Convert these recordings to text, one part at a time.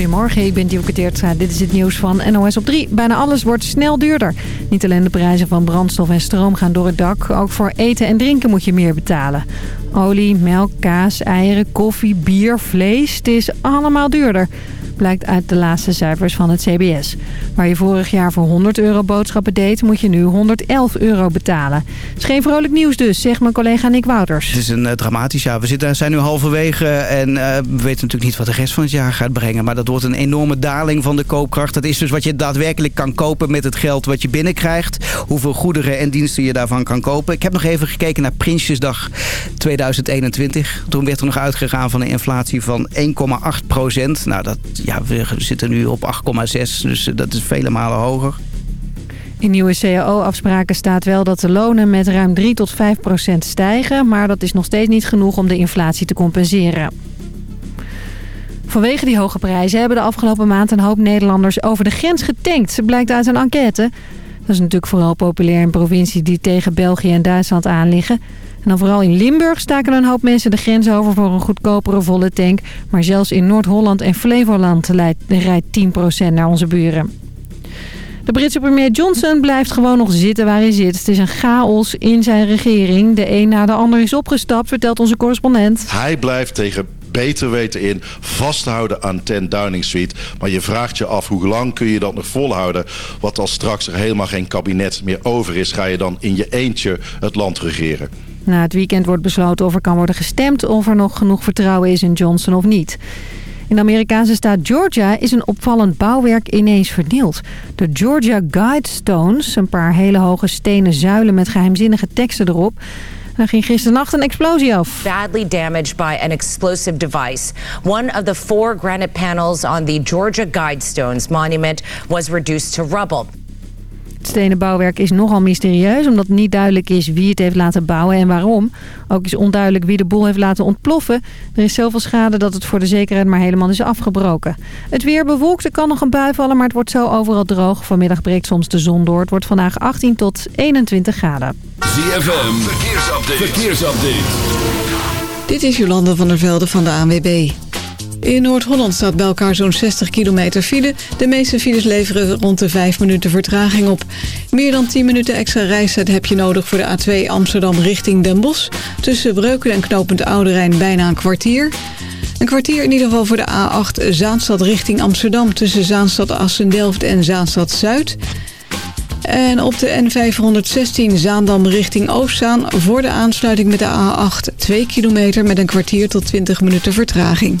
Goedemorgen, ik ben Dielke. Dit is het nieuws van NOS op 3. Bijna alles wordt snel duurder. Niet alleen de prijzen van brandstof en stroom gaan door het dak. Ook voor eten en drinken moet je meer betalen. Olie, melk, kaas, eieren, koffie, bier, vlees. Het is allemaal duurder blijkt uit de laatste cijfers van het CBS. Waar je vorig jaar voor 100 euro boodschappen deed, moet je nu 111 euro betalen. Het is geen vrolijk nieuws dus, zegt mijn collega Nick Wouters. Het is een uh, dramatisch jaar. We zitten, zijn nu halverwege en uh, we weten natuurlijk niet wat de rest van het jaar gaat brengen. Maar dat wordt een enorme daling van de koopkracht. Dat is dus wat je daadwerkelijk kan kopen met het geld wat je binnenkrijgt. Hoeveel goederen en diensten je daarvan kan kopen. Ik heb nog even gekeken naar Prinsjesdag 2021. Toen werd er nog uitgegaan van een inflatie van 1,8 procent. Nou, dat ja, we zitten nu op 8,6, dus eh, dat is vele malen hoger. In nieuwe cao-afspraken staat wel dat de lonen met ruim 3 tot 5 procent stijgen... maar dat is nog steeds niet genoeg om de inflatie te compenseren. Vanwege die hoge prijzen hebben de afgelopen maand een hoop Nederlanders over de grens getankt. Blijkt uit een enquête. Dat is natuurlijk vooral populair in provincies die tegen België en Duitsland aanliggen. En dan vooral in Limburg staken een hoop mensen de grens over voor een goedkopere volle tank. Maar zelfs in Noord-Holland en Flevoland rijdt 10% naar onze buren. De Britse premier Johnson blijft gewoon nog zitten waar hij zit. Het is een chaos in zijn regering. De een na de ander is opgestapt, vertelt onze correspondent. Hij blijft tegen beter weten in vasthouden aan 10 Downing Street. Maar je vraagt je af hoe lang kun je dat nog volhouden? Wat als straks er helemaal geen kabinet meer over is... ga je dan in je eentje het land regeren? Na het weekend wordt besloten of er kan worden gestemd... of er nog genoeg vertrouwen is in Johnson of niet. In de Amerikaanse staat Georgia is een opvallend bouwwerk ineens verdeeld. De Georgia Guidestones, een paar hele hoge stenen zuilen met geheimzinnige teksten erop... Er ging gisternacht een explosie af. Badly damaged by an explosive device. One of the four granite panels on the Georgia Guidestones monument was reduced to rubble. Het stenen bouwwerk is nogal mysterieus... omdat niet duidelijk is wie het heeft laten bouwen en waarom. Ook is onduidelijk wie de boel heeft laten ontploffen. Er is zoveel schade dat het voor de zekerheid maar helemaal is afgebroken. Het weer bewolkt, er kan nog een bui vallen... maar het wordt zo overal droog. Vanmiddag breekt soms de zon door. Het wordt vandaag 18 tot 21 graden. ZFM, verkeersupdate. verkeersupdate. Dit is Jolande van der Velde van de ANWB. In Noord-Holland staat bij elkaar zo'n 60 kilometer file. De meeste files leveren rond de 5 minuten vertraging op. Meer dan 10 minuten extra reistijd heb je nodig voor de A2 Amsterdam richting Den Bosch. Tussen Breukelen en Knopend Oude Rijn bijna een kwartier. Een kwartier in ieder geval voor de A8 Zaanstad richting Amsterdam... tussen Zaanstad Assen-Delft en Zaanstad Zuid... En op de N516 Zaandam richting Oostzaan... voor de aansluiting met de A8 2 kilometer met een kwartier tot 20 minuten vertraging.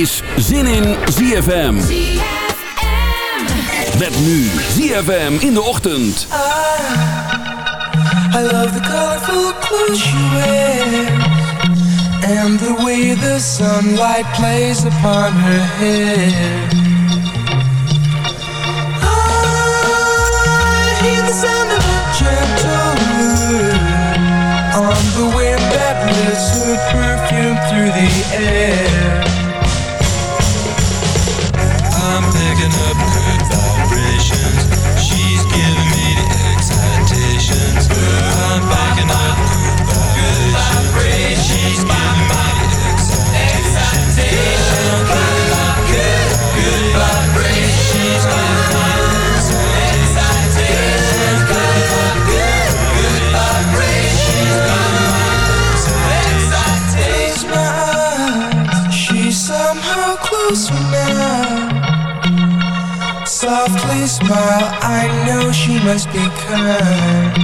Is Zin in ZFM. Met nu ZFM in de ochtend. I, I love the colorful clothes you wear And the way the sunlight plays upon her hair I hear the sound of a gentle On the wind that lifts her perfume through the air must be kind.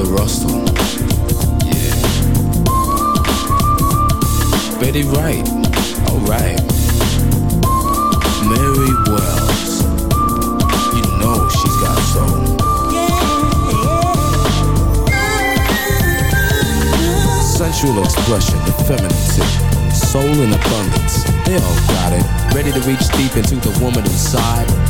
Brenda Russell. Yeah. Betty Wright. Alright. Mary Wells. You know she's got soul. Sensual expression, effeminacy, soul in abundance. They all got it. Ready to reach deep into the woman inside.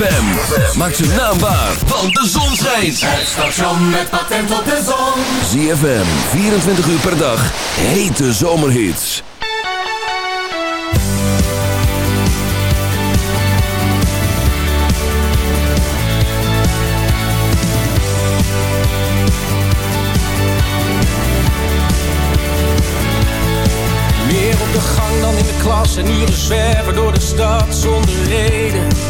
ZFM. Maak ze naambaar, want de zon schijnt. Het station met patent op de zon. ZFM, 24 uur per dag. Hete zomerhits. Meer op de gang dan in de klas en uren zwerven door de stad zonder reden.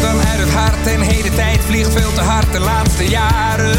Dan uit het hart. En hele tijd vliegt veel te hard de laatste jaren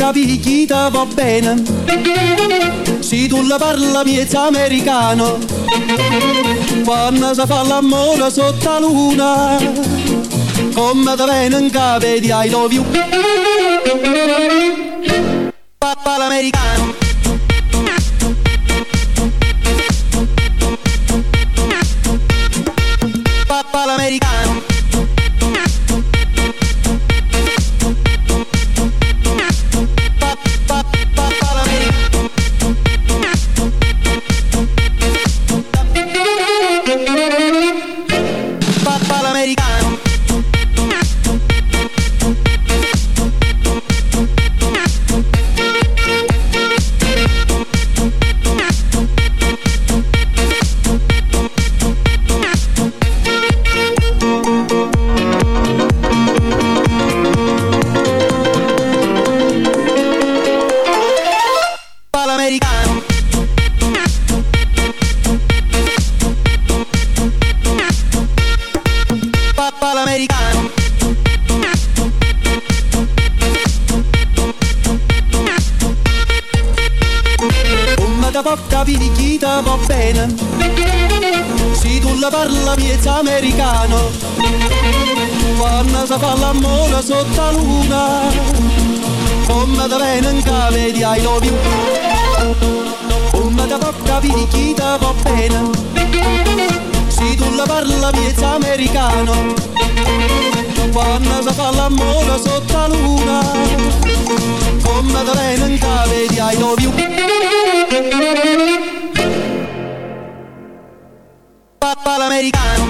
Da porta picchita va bene. Se tu la parla miezza americano. Quando si fa l'amore sotto la luna Come da viene in capo di I love you Papà l'americano Papà l'americano Come da porta picchita va bene? Se tu la parla miezza americano. Quando si fa l'amore sotto la luna Come da viene in capo di I love you? Come da porta picchita va bene Se tu la parla miezza americano. Quando si fa l'amore sotto la luna Come da viene in capo di I love you Papà l'americano Papà l'americano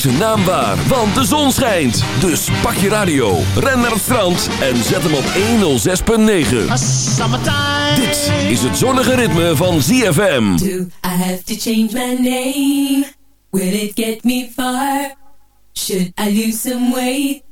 zijn naam waar, want de zon schijnt. Dus pak je radio, ren naar het strand en zet hem op 106.9. Dit is het zonnige ritme van ZFM. Do I have to change my name? Will it get me far? Should I lose some weight?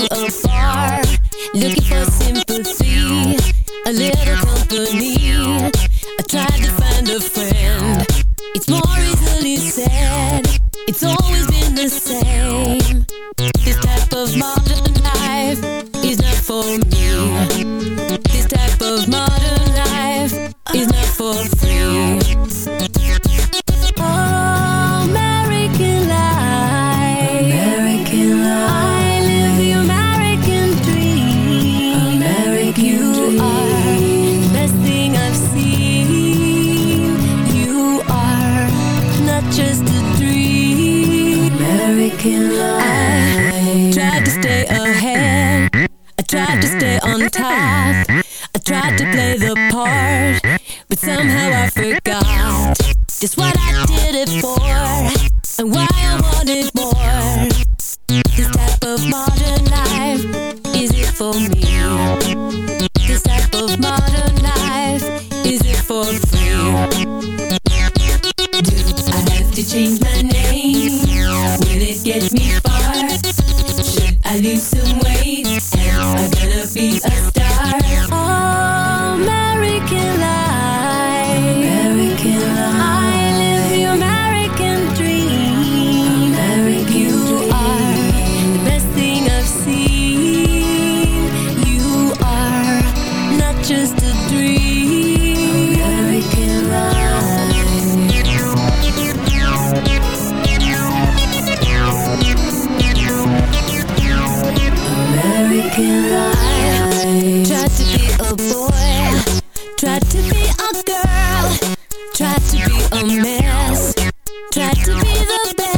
A bar, Looking for sympathy. A little company. to be a mess, tried to be the best.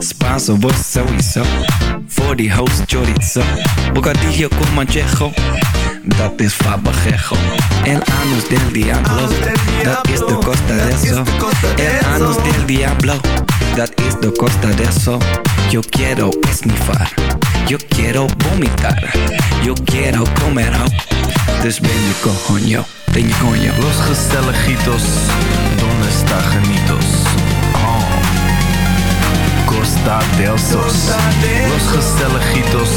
Spanso, vos sowieso. Voor die host chorizo. Bocadillo con manchejo. Dat is fabajejo. El anus del diablo. Dat is de costa de eso. El anus del diablo. Dat is de costa de eso. Yo quiero esnifar. Yo quiero vomitar. Yo quiero comer ho. Dus ben je coño. Ben je coño. Los gezelligitos, donde está? Costa del Sos. Los gezelligitos,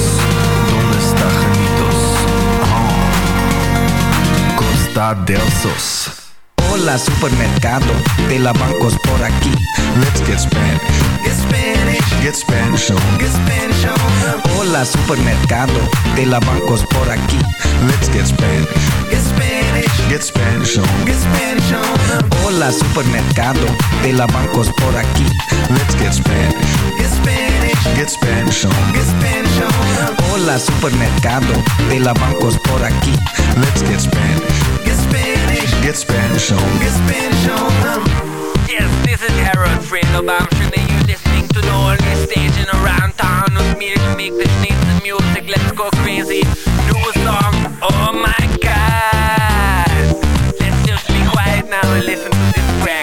donde está genitos? Oh. Costa del Sos. Hola supermercado de la bancos por aquí. Let's get Spanish. Get Spanish. Get Spanish on. Get Spanish on. Hola supermercado de la bancos por aquí. Let's get Spanish. Get Spanish. Get Spanish on. Get Spanish on 'em. Hola supermercado de la bancos por aquí. Let's get Spanish. Get Spanish. Get Spanish on. Get Spanish on 'em. Hola supermercado de la bancos por aquí. Let's get Spanish. Get Spanish. Get Spanish on. Get Spanish on 'em. Yes, this is Harold Friend of Amsterdam and you're listening to the only station around town with me to make the sneeze music. Let's go crazy. Do a song. Oh my god. Listen to this track.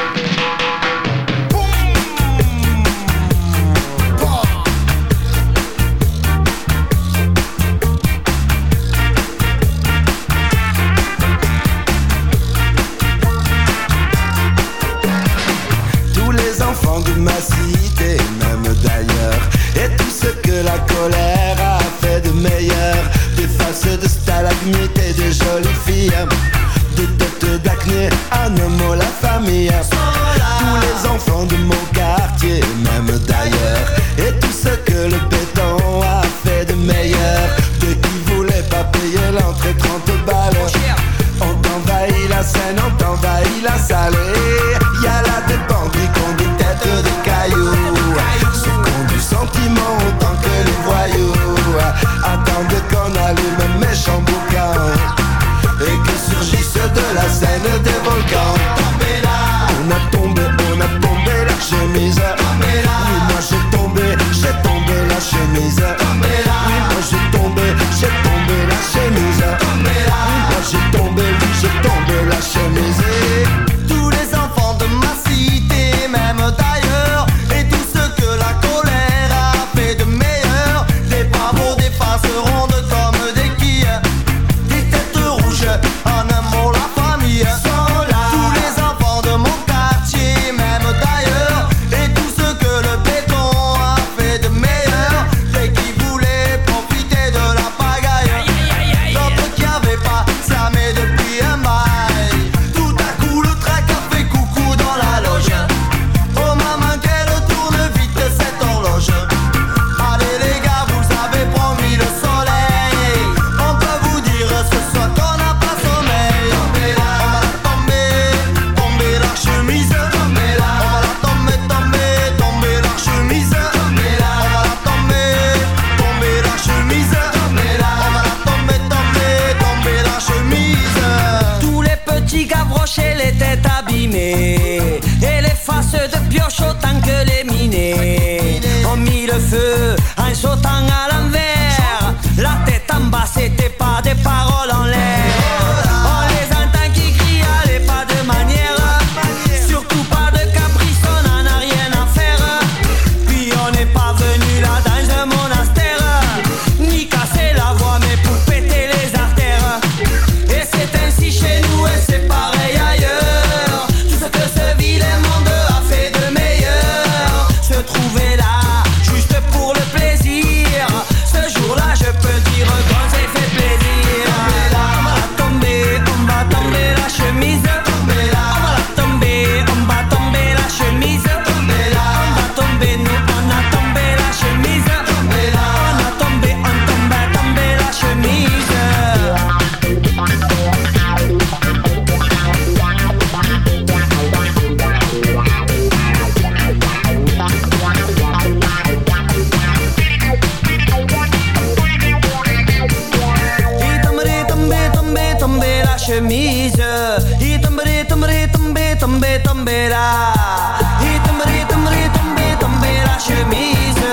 chemise. Hier tumbe, tumbe, tumbe, tumbe, tumbera. Hier tumbe, tumbe, tumbe, tumbe, chemise.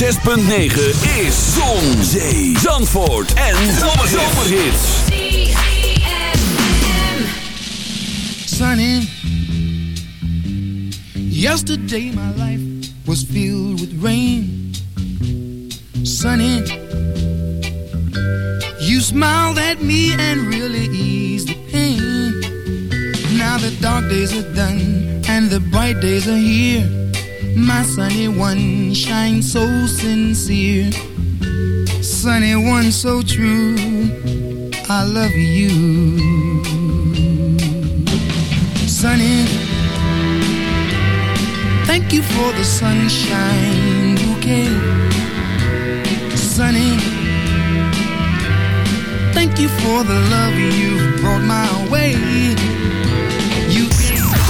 6.9 is Zon, Zee, Zandvoort en Zomerhits. Sunny, yesterday my one shines so sincere. Sunny one so true. I love you. Sunny, thank you for the sunshine bouquet. Sunny, thank you for the love you've brought my way.